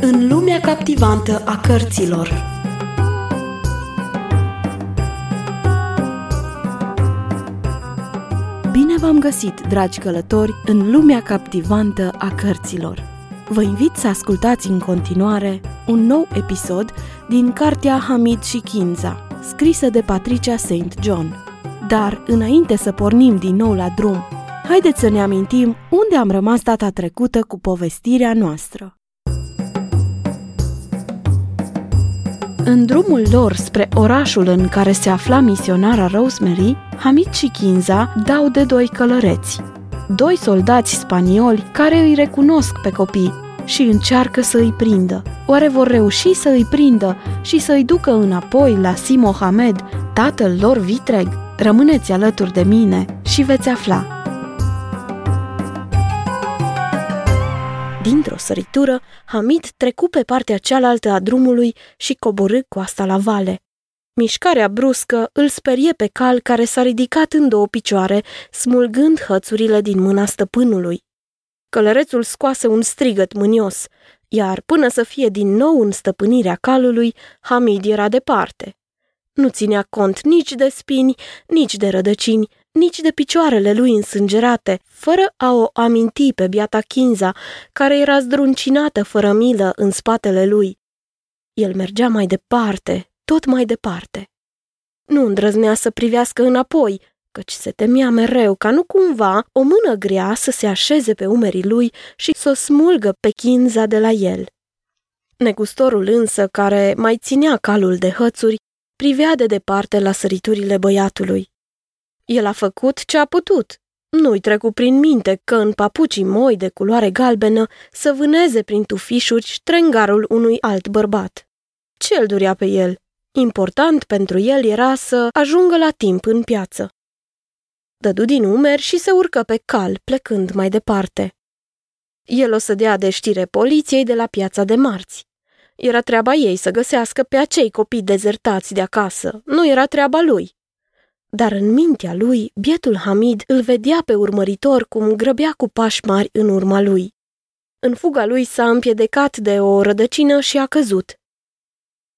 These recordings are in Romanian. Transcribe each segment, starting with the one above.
În lumea captivantă a cărților Bine v-am găsit, dragi călători, în lumea captivantă a cărților. Vă invit să ascultați în continuare un nou episod din cartea Hamid și Kinza, scrisă de Patricia St. John. Dar, înainte să pornim din nou la drum, haideți să ne amintim unde am rămas data trecută cu povestirea noastră. În drumul lor spre orașul în care se afla misionara Rosemary, Hamid și Kinza dau de doi călăreți. Doi soldați spanioli care îi recunosc pe copii și încearcă să îi prindă. Oare vor reuși să îi prindă și să îi ducă înapoi la Si Mohamed, tatăl lor vitreg? Rămâneți alături de mine și veți afla. Dintr-o săritură, Hamid trecu pe partea cealaltă a drumului și coborâ coasta la vale. Mișcarea bruscă îl sperie pe cal care s-a ridicat în două picioare, smulgând hățurile din mâna stăpânului. Călărețul scoase un strigăt mânios, iar până să fie din nou în stăpânirea calului, Hamid era departe. Nu ținea cont nici de spini, nici de rădăcini, nici de picioarele lui însângerate, fără a o aminti pe biata Kinza, care era zdruncinată fără milă în spatele lui. El mergea mai departe, tot mai departe. Nu îndrăznea să privească înapoi, căci se temea mereu ca nu cumva o mână grea să se așeze pe umerii lui și să o smulgă pe Kinza de la el. Negustorul însă, care mai ținea calul de hățuri, privea de departe la săriturile băiatului. El a făcut ce a putut. Nu-i trecu prin minte că în papucii moi de culoare galbenă să vâneze prin tufișuri ștrengarul unui alt bărbat. Ce îl durea pe el? Important pentru el era să ajungă la timp în piață. Dădu din umeri și se urcă pe cal, plecând mai departe. El o să dea de știre poliției de la piața de marți. Era treaba ei să găsească pe acei copii dezertați de acasă, nu era treaba lui. Dar în mintea lui, bietul Hamid îl vedea pe urmăritor cum grăbea cu pași mari în urma lui. În fuga lui s-a împiedecat de o rădăcină și a căzut.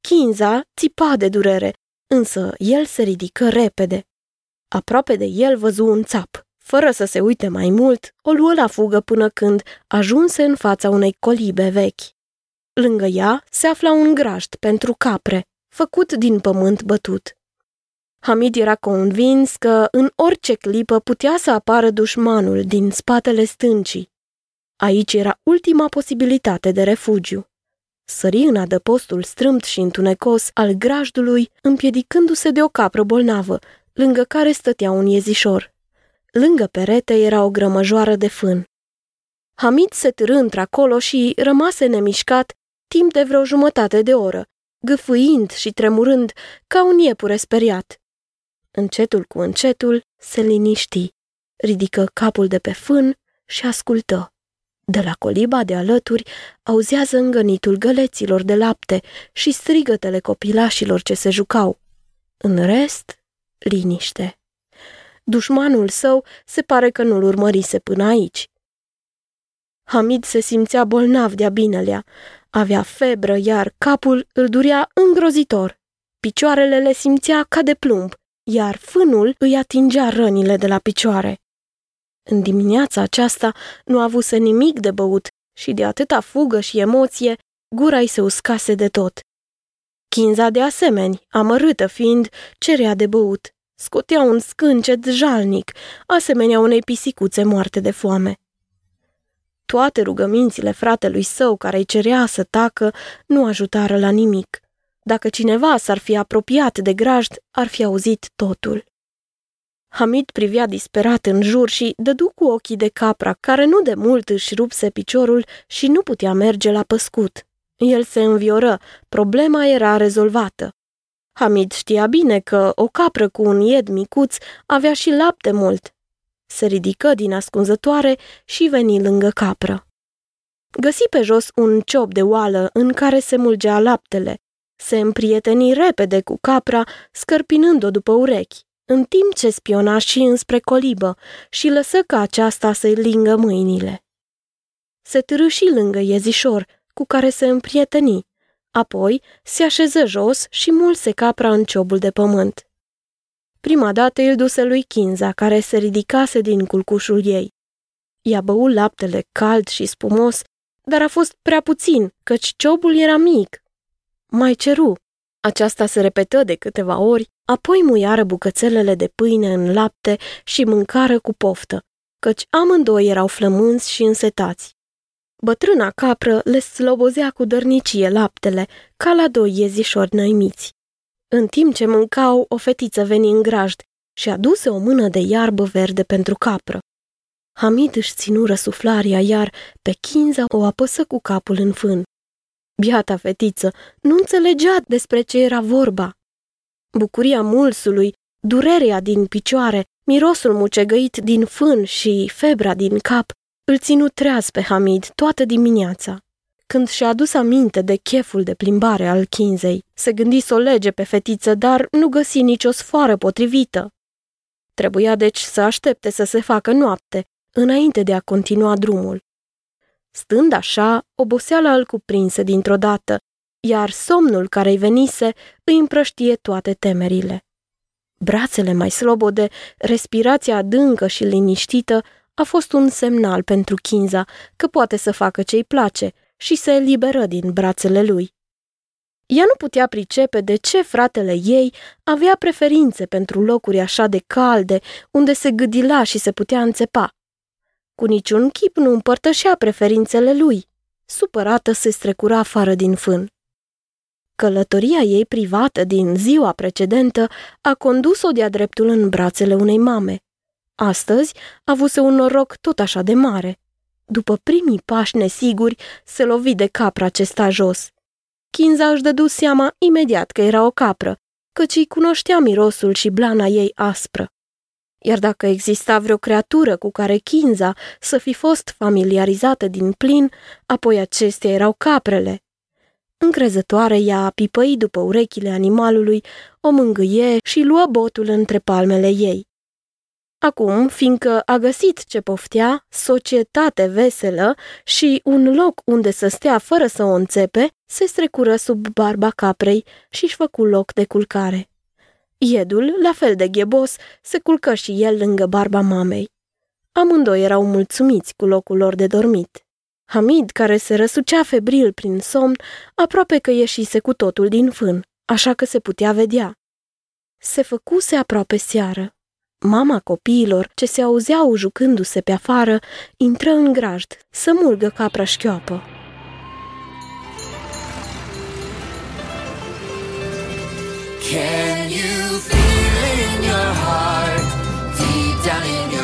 Kinza țipa de durere, însă el se ridică repede. Aproape de el văzu un țap. Fără să se uite mai mult, o luă la fugă până când ajunse în fața unei colibe vechi. Lângă ea se afla un grajd pentru capre, făcut din pământ bătut. Hamid era convins că în orice clipă putea să apară dușmanul din spatele stâncii. Aici era ultima posibilitate de refugiu. Sări în adăpostul strâmt și întunecos al grajdului, împiedicându-se de o capră bolnavă, lângă care stătea un iezișor. Lângă perete era o grămăjoară de fân. Hamid se târâ într-acolo și rămase nemișcat timp de vreo jumătate de oră, gâfâind și tremurând ca un iepure speriat. Încetul cu încetul se liniști, ridică capul de pe fân și ascultă. De la coliba de alături auzează îngănitul găleților de lapte și strigătele copilașilor ce se jucau. În rest, liniște. Dușmanul său se pare că nu-l urmărise până aici. Hamid se simțea bolnav de-a binelea, avea febră, iar capul îl durea îngrozitor. Picioarele le simțea ca de plumb iar fânul îi atingea rănile de la picioare. În dimineața aceasta nu avuse nimic de băut și de atâta fugă și emoție, gura îi se uscase de tot. Chinza de asemenea, amărâtă fiind, cerea de băut. Scotea un scâncet jalnic, asemenea unei pisicuțe moarte de foame. Toate rugămințile fratelui său care îi cerea să tacă nu ajutară la nimic. Dacă cineva s-ar fi apropiat de grajd, ar fi auzit totul. Hamid privea disperat în jur și dădu cu ochii de capra, care nu de mult își rupse piciorul și nu putea merge la păscut. El se învioră, problema era rezolvată. Hamid știa bine că o capră cu un ied micuț avea și lapte mult. Se ridică din ascunzătoare și veni lângă capră. Găsi pe jos un ciop de oală în care se mulgea laptele se împrieteni repede cu capra, scărpinând-o după urechi, în timp ce spiona și înspre colibă și lăsă ca aceasta să-i lingă mâinile. Se târâși lângă iezișor, cu care se împrieteni. Apoi se așeză jos și mulse capra în ciobul de pământ. Prima dată îl duse lui Kinza, care se ridicase din culcușul ei. I-a băut laptele cald și spumos, dar a fost prea puțin, căci ciobul era mic. Mai ceru. Aceasta se repetă de câteva ori, apoi muiară bucățelele de pâine în lapte și mâncară cu poftă, căci amândoi erau flămânți și însetați. Bătrâna capră le slobozea cu dărnicie laptele, ca la doi iezișori năimiți. În timp ce mâncau, o fetiță veni în grajd și aduse o mână de iarbă verde pentru capră. Hamid își ținu răsuflaria, iar pe Kinza o apăsă cu capul în fân. Biata fetiță nu înțelegea despre ce era vorba. Bucuria mulsului, durerea din picioare, mirosul mucegăit din fân și febra din cap îl ținu treaz pe Hamid toată dimineața. Când și-a adus aminte de cheful de plimbare al Kinzei, se gândi să o lege pe fetiță, dar nu găsi nicio sfoară potrivită. Trebuia deci să aștepte să se facă noapte, înainte de a continua drumul. Stând așa, oboseala îl cuprinse dintr-o dată, iar somnul care îi venise îi împrăștie toate temerile. Brațele mai slobode, respirația adâncă și liniștită a fost un semnal pentru Kinza că poate să facă ce-i place și se eliberă din brațele lui. Ea nu putea pricepe de ce fratele ei avea preferințe pentru locuri așa de calde, unde se gâdila și se putea înțepa. Cu niciun chip nu împărtășea preferințele lui. Supărată se strecura afară din fân. Călătoria ei privată din ziua precedentă a condus-o de-a dreptul în brațele unei mame. Astăzi avuse un noroc tot așa de mare. După primii pași nesiguri, se lovi de capra ce sta jos. Kinza își dădu seama imediat că era o capră, căci îi cunoștea mirosul și blana ei aspră. Iar dacă exista vreo creatură cu care Kinza să fi fost familiarizată din plin, apoi acestea erau caprele. Încrezătoare, ea pipăi după urechile animalului, o mângâie și luă botul între palmele ei. Acum, fiindcă a găsit ce poftea, societate veselă și un loc unde să stea fără să o înțepe, se strecură sub barba caprei și își făcu loc de culcare. Iedul, la fel de ghebos, se culcă și el lângă barba mamei. Amândoi erau mulțumiți cu locul lor de dormit. Hamid, care se răsucea febril prin somn, aproape că ieșise cu totul din fân, așa că se putea vedea. Se făcuse aproape seară. Mama copiilor, ce se auzeau jucându-se pe afară, intră în grajd să mulgă capra șchioapă. Can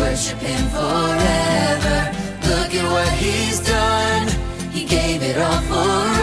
Worship him forever. Look at what he's done. He gave it all for us.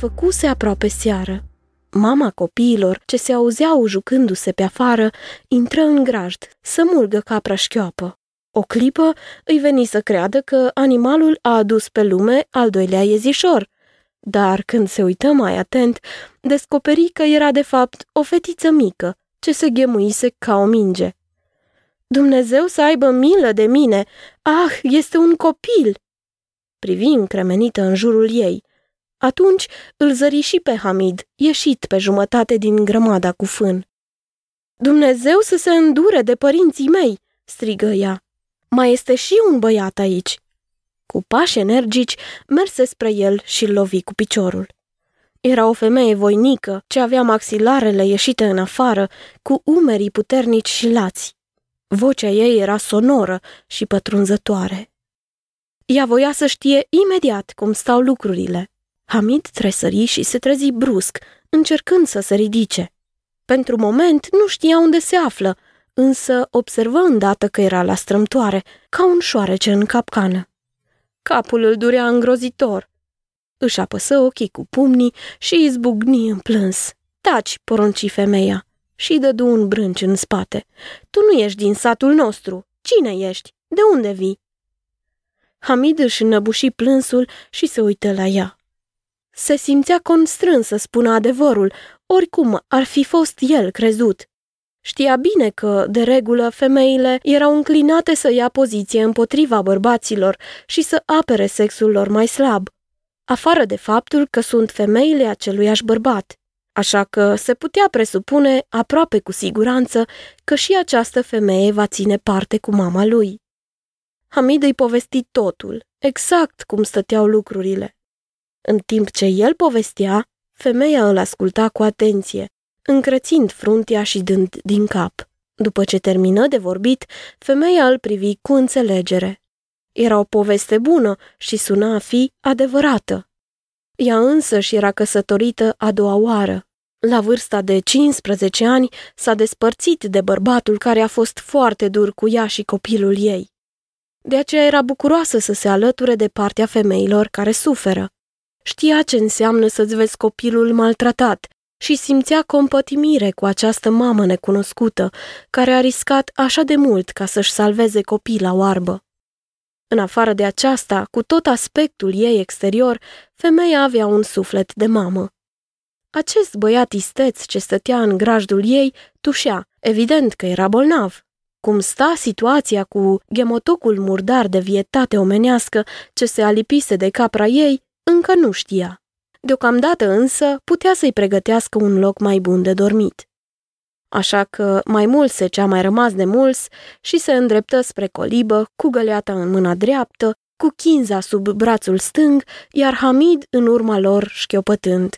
Făcuse aproape seară. Mama copiilor, ce se auzeau jucându-se pe afară, intră în grajd să mulgă capra șchioapă. O clipă îi veni să creadă că animalul a adus pe lume al doilea iezișor, dar când se uită mai atent, descoperi că era de fapt o fetiță mică, ce se ghemuise ca o minge. Dumnezeu să aibă milă de mine! Ah, este un copil! Privi încremenită în jurul ei. Atunci îl zări și pe Hamid, ieșit pe jumătate din grămada cu fân. Dumnezeu să se îndure de părinții mei!" strigă ea. Mai este și un băiat aici!" Cu pași energici, merse spre el și lovi cu piciorul. Era o femeie voinică, ce avea maxilarele ieșite în afară, cu umerii puternici și lați. Vocea ei era sonoră și pătrunzătoare. Ea voia să știe imediat cum stau lucrurile. Hamid tresări și se trezi brusc, încercând să se ridice. Pentru moment nu știa unde se află, însă observă îndată că era la strâmtoare, ca un șoarece în capcană. Capul îl durea îngrozitor. Își apăsă ochii cu pumnii și izbucni în plâns. Taci, porunci femeia și dădu un brânci în spate. Tu nu ești din satul nostru. Cine ești? De unde vii? Hamid își înăbuși plânsul și se uită la ea. Se simțea constrâns să spună adevărul, oricum ar fi fost el crezut. Știa bine că, de regulă, femeile erau înclinate să ia poziție împotriva bărbaților și să apere sexul lor mai slab, afară de faptul că sunt femeile aceluiași bărbat. Așa că se putea presupune aproape cu siguranță că și această femeie va ține parte cu mama lui. Hamid îi povesti totul, exact cum stăteau lucrurile. În timp ce el povestea, femeia îl asculta cu atenție, încrețind fruntea și dând din cap. După ce termină de vorbit, femeia îl privi cu înțelegere. Era o poveste bună și suna a fi adevărată. Ea însă și era căsătorită a doua oară. La vârsta de 15 ani s-a despărțit de bărbatul care a fost foarte dur cu ea și copilul ei. De aceea era bucuroasă să se alăture de partea femeilor care suferă. Știa ce înseamnă să-ți vezi copilul maltratat și simțea compătimire cu această mamă necunoscută, care a riscat așa de mult ca să-și salveze copila oarbă. În afară de aceasta, cu tot aspectul ei exterior, femeia avea un suflet de mamă. Acest băiat isteț ce stătea în grajdul ei tușea, evident că era bolnav. Cum sta situația cu gemotocul murdar de vietate omenească ce se alipise de capra ei, încă nu știa. Deocamdată însă putea să-i pregătească un loc mai bun de dormit. Așa că mai mult se cea mai rămas de mulți și se îndreptă spre colibă, cu găleata în mâna dreaptă, cu chinza sub brațul stâng, iar Hamid în urma lor șchiopătând.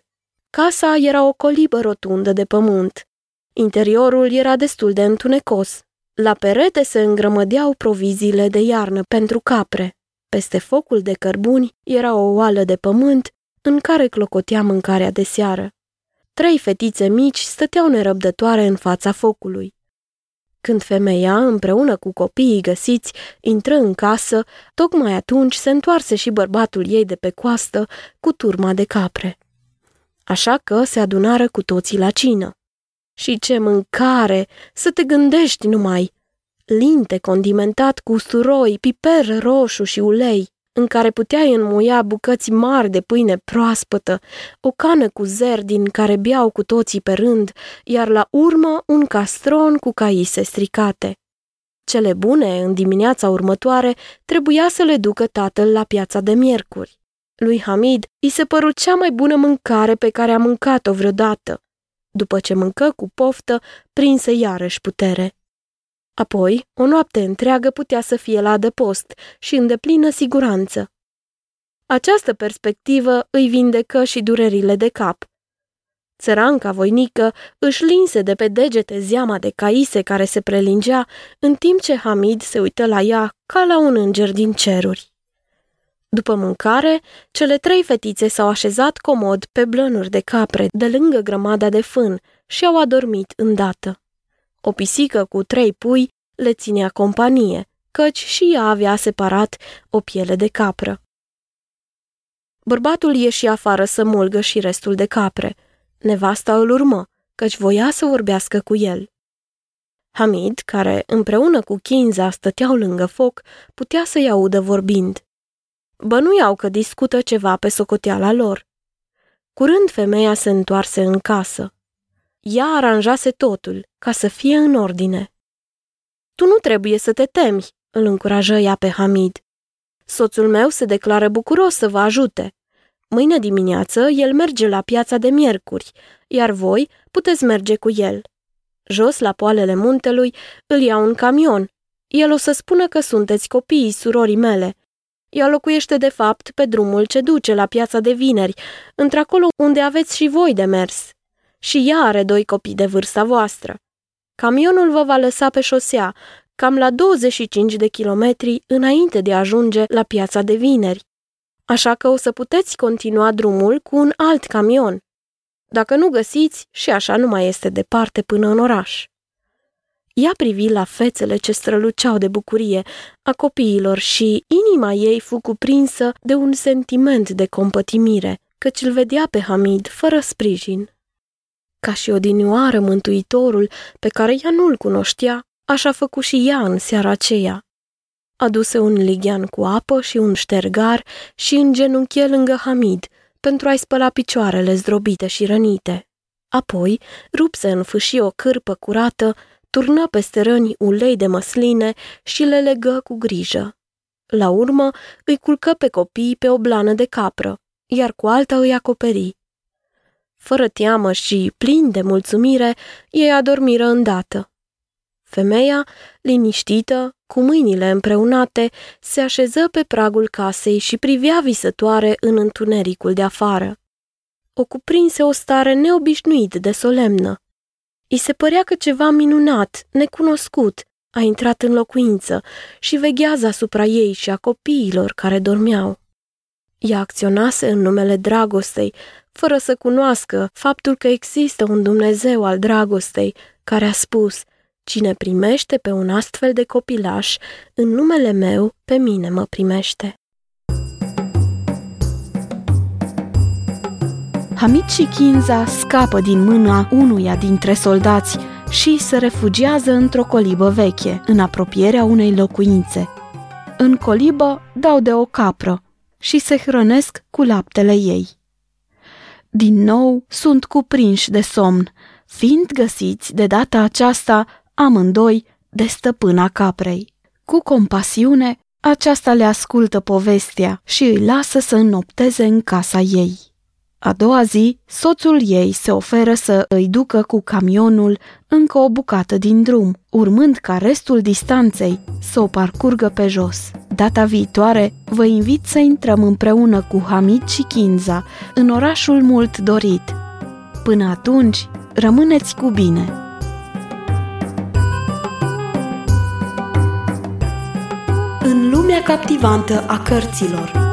Casa era o colibă rotundă de pământ. Interiorul era destul de întunecos. La perete se îngrămădeau proviziile de iarnă pentru capre. Peste focul de cărbuni era o oală de pământ în care clocotea mâncarea de seară. Trei fetițe mici stăteau nerăbdătoare în fața focului. Când femeia, împreună cu copiii găsiți, intră în casă, tocmai atunci se întoarse și bărbatul ei de pe coastă cu turma de capre. Așa că se adunară cu toții la cină. Și ce mâncare! Să te gândești numai! Linte condimentat cu usturoi, piper roșu și ulei, în care puteai înmuia bucăți mari de pâine proaspătă, o cană cu zer din care beau cu toții pe rând, iar la urmă un castron cu caise stricate. Cele bune, în dimineața următoare, trebuia să le ducă tatăl la piața de miercuri. Lui Hamid îi se păru cea mai bună mâncare pe care a mâncat-o vreodată. După ce mâncă cu poftă, prinse iarăși putere. Apoi, o noapte întreagă putea să fie la adăpost și în deplină siguranță. Această perspectivă îi vindecă și durerile de cap. Țăranca voinică își linse de pe degete zeama de caise care se prelingea, în timp ce Hamid se uită la ea ca la un înger din ceruri. După mâncare, cele trei fetițe s-au așezat comod pe blănuri de capre de lângă grămada de fân și au adormit îndată. O pisică cu trei pui le ținea companie, căci și ea avea separat o piele de capră. Bărbatul ieși afară să mulgă și restul de capre. Nevasta îl urmă, căci voia să vorbească cu el. Hamid, care împreună cu Kinza stăteau lângă foc, putea să-i audă vorbind. Bănuiau că discută ceva pe socoteala lor. Curând femeia se întoarse în casă. Ea aranjase totul, ca să fie în ordine. Tu nu trebuie să te temi, îl încurajă ea pe Hamid. Soțul meu se declară bucuros să vă ajute. Mâine dimineață el merge la piața de miercuri, iar voi puteți merge cu el. Jos la poalele muntelui îl iau un camion. El o să spună că sunteți copiii surorii mele. Ea locuiește de fapt pe drumul ce duce la piața de vineri, într-acolo unde aveți și voi de mers. Și ea are doi copii de vârsta voastră. Camionul vă va lăsa pe șosea, cam la 25 de kilometri înainte de a ajunge la piața de vineri. Așa că o să puteți continua drumul cu un alt camion. Dacă nu găsiți, și așa nu mai este departe până în oraș. Ea privi la fețele ce străluceau de bucurie a copiilor și inima ei fu cuprinsă de un sentiment de compătimire, căci îl vedea pe Hamid fără sprijin. Ca și odinioară mântuitorul pe care ea nu-l cunoștea, așa făcu și ea în seara aceea. Aduse un lighean cu apă și un ștergar și îngenunchie lângă Hamid pentru a-i spăla picioarele zdrobite și rănite. Apoi rupse în fâșii o cârpă curată, turnă peste răni ulei de măsline și le legă cu grijă. La urmă îi culcă pe copii pe o blană de capră, iar cu alta îi acoperi. Fără teamă și plin de mulțumire, ei adormiră îndată. Femeia, liniștită, cu mâinile împreunate, se așeză pe pragul casei și privea visătoare în întunericul de afară. O cuprinse o stare neobișnuit de solemnă. I se părea că ceva minunat, necunoscut, a intrat în locuință și veghează asupra ei și a copiilor care dormeau. Ea acționase în numele dragostei, fără să cunoască faptul că există un Dumnezeu al dragostei, care a spus – Cine primește pe un astfel de copilaș, în numele meu, pe mine mă primește. Hamid și Kinza scapă din mâna unuia dintre soldați și se refugiază într-o colibă veche, în apropierea unei locuințe. În colibă dau de o capră și se hrănesc cu laptele ei. Din nou sunt cuprinși de somn, fiind găsiți de data aceasta amândoi de stăpâna caprei. Cu compasiune, aceasta le ascultă povestea și îi lasă să înnopteze în casa ei. A doua zi, soțul ei se oferă să îi ducă cu camionul încă o bucată din drum, urmând ca restul distanței să o parcurgă pe jos. Data viitoare, vă invit să intrăm împreună cu Hamid și Kinza în orașul mult dorit. Până atunci, rămâneți cu bine! în lumea captivantă a cărților.